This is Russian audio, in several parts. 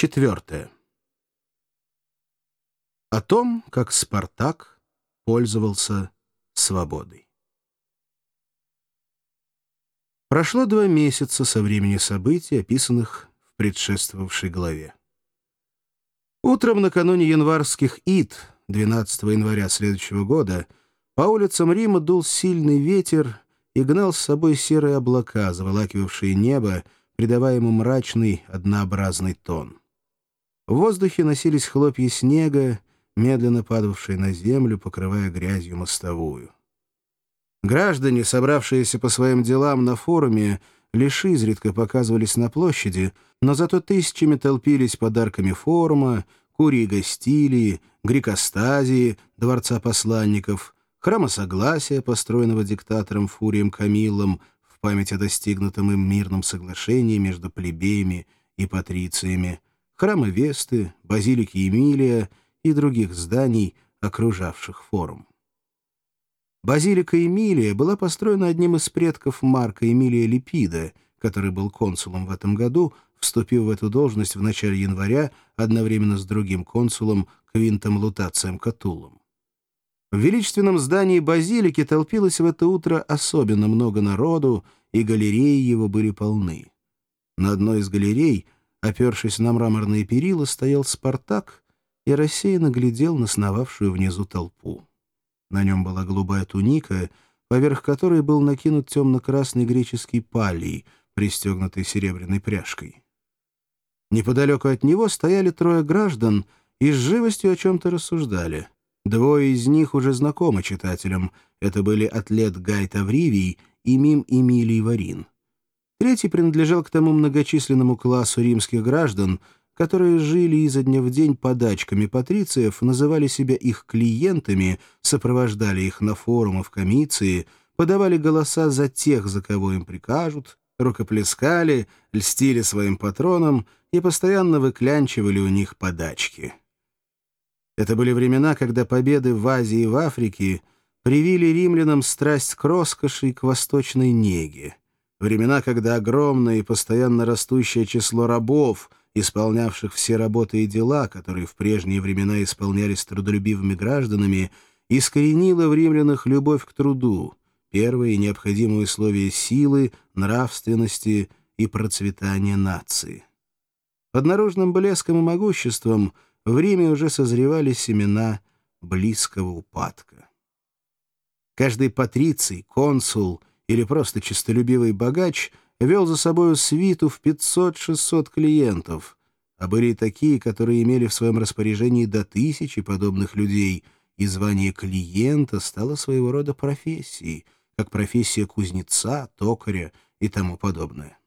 Четвертое. О том, как Спартак пользовался свободой. Прошло два месяца со времени событий, описанных в предшествовавшей главе. Утром накануне январских ид, 12 января следующего года, по улицам Рима дул сильный ветер и гнал с собой серые облака, заволакивавшие небо, придавая ему мрачный, однообразный тон. В воздухе носились хлопья снега, медленно падавшие на землю, покрывая грязью мостовую. Граждане, собравшиеся по своим делам на форуме, лишь изредка показывались на площади, но зато тысячами толпились подарками форума, курии гостилии, грекостазии, дворца посланников, храма согласия, построенного диктатором Фурием Камиллом в память о достигнутом им мирном соглашении между плебеями и патрициями, храма Весты, базилики Эмилия и других зданий, окружавших форум. Базилика Эмилия была построена одним из предков Марка Эмилия Липида, который был консулом в этом году, вступив в эту должность в начале января одновременно с другим консулом Квинтом Лутацием Катулом. В величественном здании базилики толпилось в это утро особенно много народу, и галереи его были полны. На одной из галерей, опершись на мраморные перила, стоял Спартак и рассеянно глядел на сновавшую внизу толпу. На нем была голубая туника, поверх которой был накинут темно-красный греческий палий, пристегнутый серебряной пряжкой. Неподалеку от него стояли трое граждан и с живостью о чем-то рассуждали — Двое из них уже знакомы читателям. Это были атлет Гай Тавривий и мим Эмилий Варин. Третий принадлежал к тому многочисленному классу римских граждан, которые жили изо дня в день подачками патрициев, называли себя их клиентами, сопровождали их на форумы в комиции, подавали голоса за тех, за кого им прикажут, рукоплескали, льстили своим патронам и постоянно выклянчивали у них подачки. Это были времена, когда победы в Азии и в Африке привили римлянам страсть к роскоши и к восточной неге. Времена, когда огромное и постоянно растущее число рабов, исполнявших все работы и дела, которые в прежние времена исполнялись трудолюбивыми гражданами, искоренило в римлянах любовь к труду, первое и необходимое условие силы, нравственности и процветания нации. Под наружным блеском и могуществом – в Риме уже созревали семена близкого упадка. Каждый патриций, консул или просто честолюбивый богач вел за собою свиту в 500-600 клиентов, а были и такие, которые имели в своем распоряжении до тысячи подобных людей, и звание клиента стало своего рода профессией, как профессия кузнеца, токаря и тому подобное.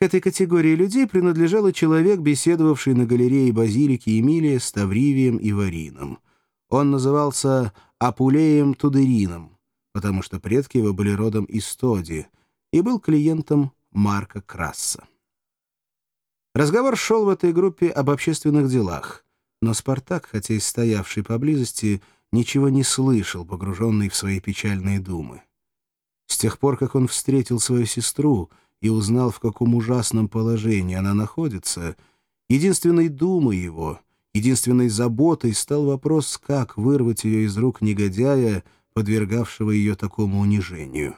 К этой категории людей принадлежал и человек, беседовавший на галерее базилики Эмилия с Тавривием и Варином. Он назывался Апулеем Тудерином, потому что предки его были родом из Тоди, и был клиентом Марка Красса. Разговор шел в этой группе об общественных делах, но Спартак, хотя и стоявший поблизости, ничего не слышал, погруженный в свои печальные думы. С тех пор, как он встретил свою сестру — и узнал, в каком ужасном положении она находится, единственной думой его, единственной заботой стал вопрос, как вырвать ее из рук негодяя, подвергавшего ее такому унижению.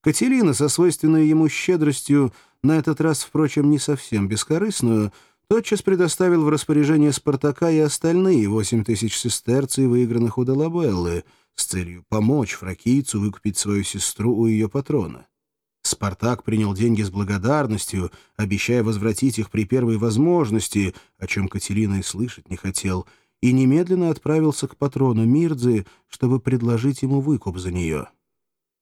Катерина, со свойственной ему щедростью, на этот раз, впрочем, не совсем бескорыстную, тотчас предоставил в распоряжение Спартака и остальные восемь тысяч сестерций, выигранных у Долабеллы, с целью помочь фракийцу выкупить свою сестру у ее патрона. Спартак принял деньги с благодарностью, обещая возвратить их при первой возможности, о чем Катерина и слышать не хотел, и немедленно отправился к патрону Мирдзы, чтобы предложить ему выкуп за нее.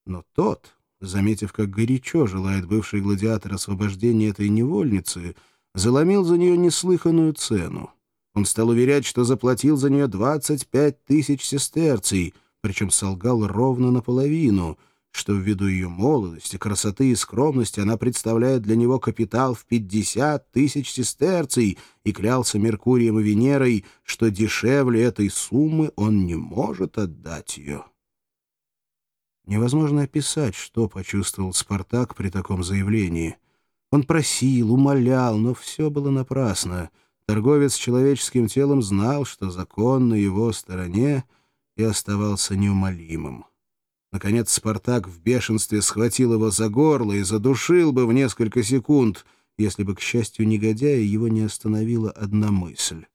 Но тот, заметив, как горячо желает бывший гладиатор освобождения этой невольницы, заломил за нее неслыханную цену. Он стал уверять, что заплатил за нее 25 тысяч сестерций, причем солгал ровно наполовину — что ввиду ее молодости, красоты и скромности она представляет для него капитал в 50 тысяч сестерций и клялся Меркурием и Венерой, что дешевле этой суммы он не может отдать ее. Невозможно описать, что почувствовал Спартак при таком заявлении. Он просил, умолял, но все было напрасно. Торговец человеческим телом знал, что закон на его стороне, и оставался неумолимым. Наконец Спартак в бешенстве схватил его за горло и задушил бы в несколько секунд, если бы, к счастью негодяя, его не остановила одна мысль.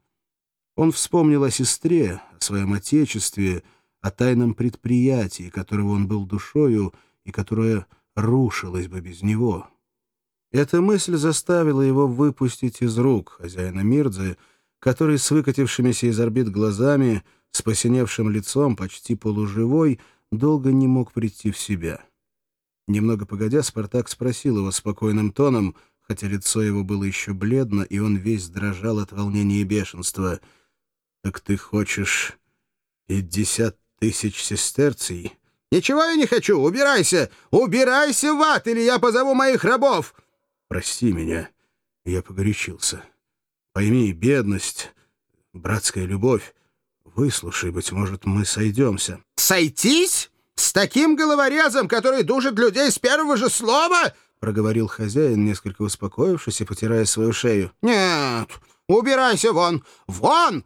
Он вспомнил о сестре, о своем отечестве, о тайном предприятии, которого он был душою и которое рушилось бы без него. Эта мысль заставила его выпустить из рук хозяина Мирдзы, который с выкатившимися из орбит глазами, с посиневшим лицом, почти полуживой, долго не мог прийти в себя. Немного погодя, Спартак спросил его спокойным тоном, хотя лицо его было еще бледно, и он весь дрожал от волнения и бешенства. «Так ты хочешь пятьдесят тысяч сестерций?» «Ничего я не хочу! Убирайся! Убирайся в ад, или я позову моих рабов!» «Прости меня, я погорячился. Пойми, бедность, братская любовь. Выслушай, быть может, мы сойдемся». «Сойтись? С таким головорезом, который душит людей с первого же слова?» — проговорил хозяин, несколько успокоившись и потирая свою шею. «Нет, убирайся вон! Вон!»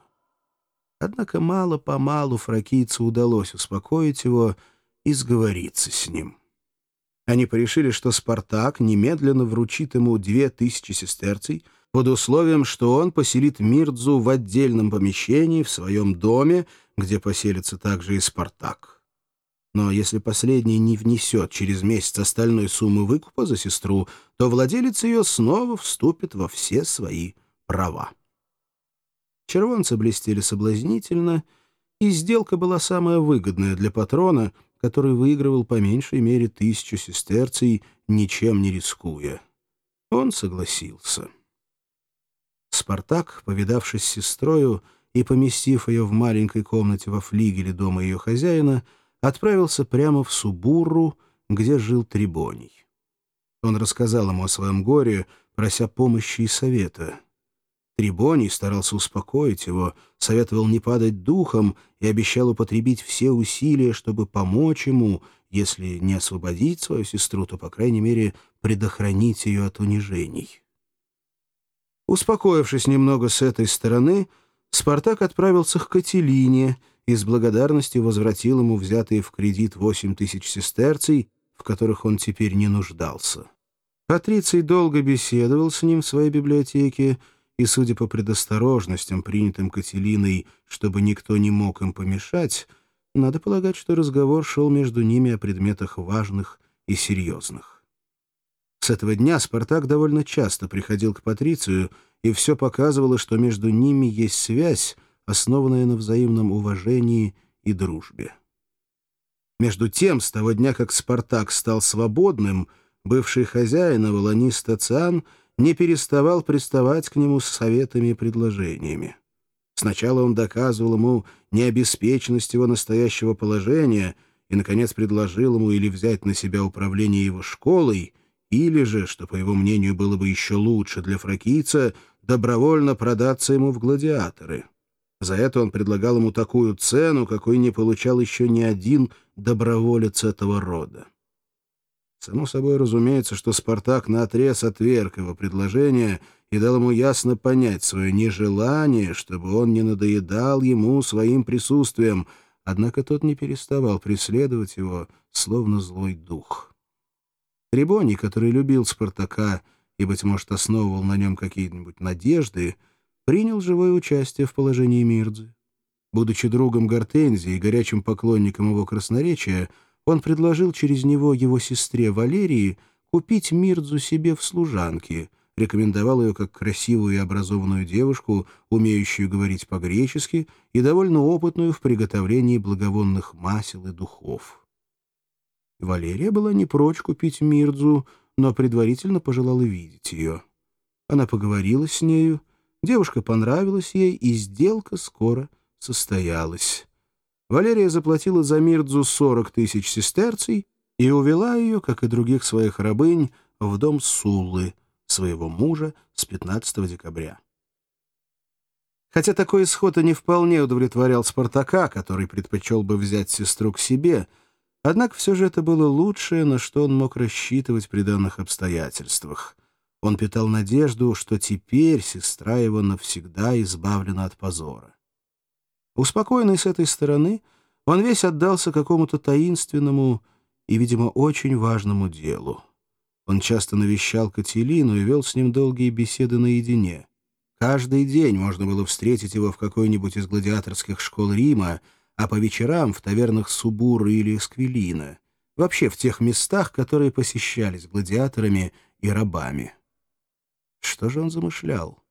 Однако мало-помалу фракийцу удалось успокоить его и сговориться с ним. Они порешили, что Спартак немедленно вручит ему две тысячи сестерций под условием, что он поселит Мирдзу в отдельном помещении в своем доме, где поселится также и Спартак. Но если последний не внесет через месяц остальной суммы выкупа за сестру, то владелец ее снова вступит во все свои права. Червонцы блестели соблазнительно, и сделка была самая выгодная для патрона — который выигрывал по меньшей мере тысячу сестерций, ничем не рискуя. Он согласился. Спартак, повидавшись с сестрою и поместив ее в маленькой комнате во флигеле дома ее хозяина, отправился прямо в Субурру, где жил Трибоний. Он рассказал ему о своем горе, прося помощи и совета — Трибоний старался успокоить его, советовал не падать духом и обещал употребить все усилия, чтобы помочь ему, если не освободить свою сестру, то, по крайней мере, предохранить ее от унижений. Успокоившись немного с этой стороны, Спартак отправился к Кателине и с благодарностью возвратил ему взятые в кредит восемь тысяч сестерций, в которых он теперь не нуждался. Патриций долго беседовал с ним в своей библиотеке, и, судя по предосторожностям, принятым Кателиной, чтобы никто не мог им помешать, надо полагать, что разговор шел между ними о предметах важных и серьезных. С этого дня Спартак довольно часто приходил к Патрицию, и все показывало, что между ними есть связь, основанная на взаимном уважении и дружбе. Между тем, с того дня, как Спартак стал свободным, бывший хозяин Авалонист Ациан — не переставал приставать к нему с советами и предложениями. Сначала он доказывал ему необеспеченность его настоящего положения и, наконец, предложил ему или взять на себя управление его школой, или же, что, по его мнению, было бы еще лучше для фракийца, добровольно продаться ему в гладиаторы. За это он предлагал ему такую цену, какой не получал еще ни один доброволец этого рода. Само собой разумеется, что Спартак наотрез отверг его предложение и дал ему ясно понять свое нежелание, чтобы он не надоедал ему своим присутствием, однако тот не переставал преследовать его, словно злой дух. Трибоний, который любил Спартака и, быть может, основывал на нем какие-нибудь надежды, принял живое участие в положении Мирдзы. Будучи другом Гортензии и горячим поклонником его красноречия, он предложил через него его сестре Валерии купить Мирдзу себе в служанке, рекомендовал ее как красивую и образованную девушку, умеющую говорить по-гречески и довольно опытную в приготовлении благовонных масел и духов. Валерия была не прочь купить Мирдзу, но предварительно пожелала видеть ее. Она поговорила с нею, девушка понравилась ей, и сделка скоро состоялась. Валерия заплатила за Мирдзу 40 тысяч сестерций и увела ее, как и других своих рабынь, в дом Суллы, своего мужа, с 15 декабря. Хотя такой исход и не вполне удовлетворял Спартака, который предпочел бы взять сестру к себе, однако все же это было лучшее, на что он мог рассчитывать при данных обстоятельствах. Он питал надежду, что теперь сестра его навсегда избавлена от позора. Успокоенный с этой стороны, он весь отдался какому-то таинственному и, видимо, очень важному делу. Он часто навещал Кателину и вел с ним долгие беседы наедине. Каждый день можно было встретить его в какой-нибудь из гладиаторских школ Рима, а по вечерам в тавернах Субуры или Эсквилина, вообще в тех местах, которые посещались гладиаторами и рабами. Что же он замышлял?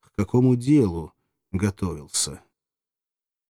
К какому делу готовился?